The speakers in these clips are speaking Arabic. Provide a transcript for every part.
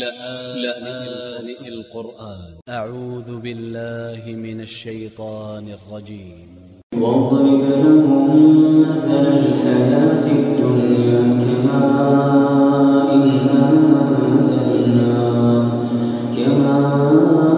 لآن القرآن. أ ع و ذ ب ا ل ل ه من ا ل ش ي ط ا ن ا ل ج ي م واضرب لهم مثل الحياة الدنيا كماء أنزلناه. كماء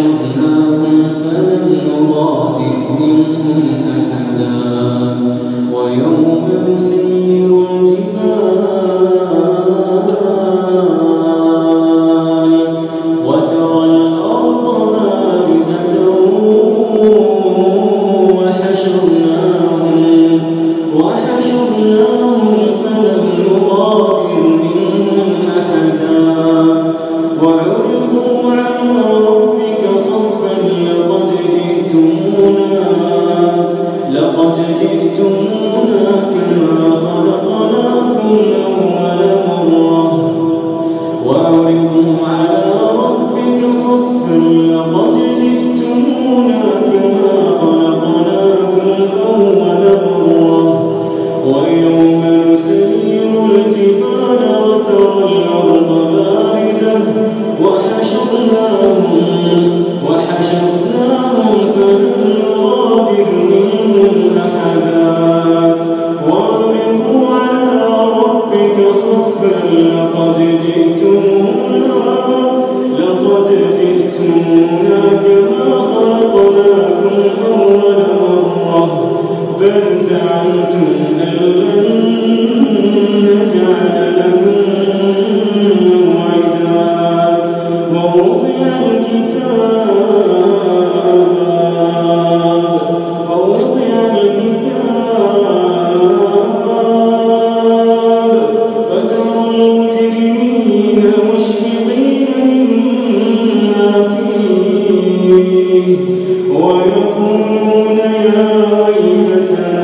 وحشرناهم فلم لقد جئتمونا كما خلقناكم أول مرة. وعرضوا على ربك صفا لقد جئتمونا كما خلقناكم أول مرة. ويوم ربك صفا لقد جئتمونا ويقولون يا ويلتنا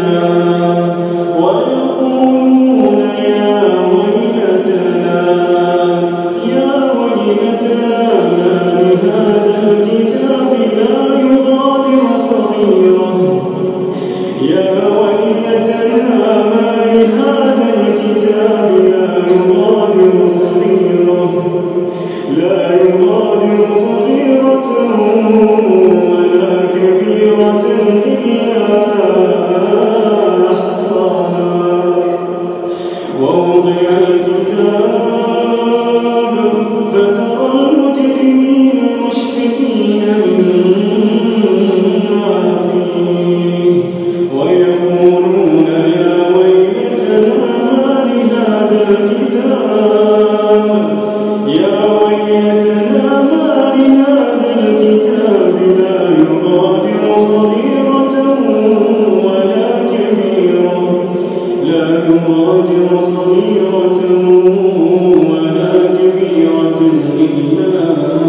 ووضع الكتاب لا يغادر صغيرة ولا كبيرة إلا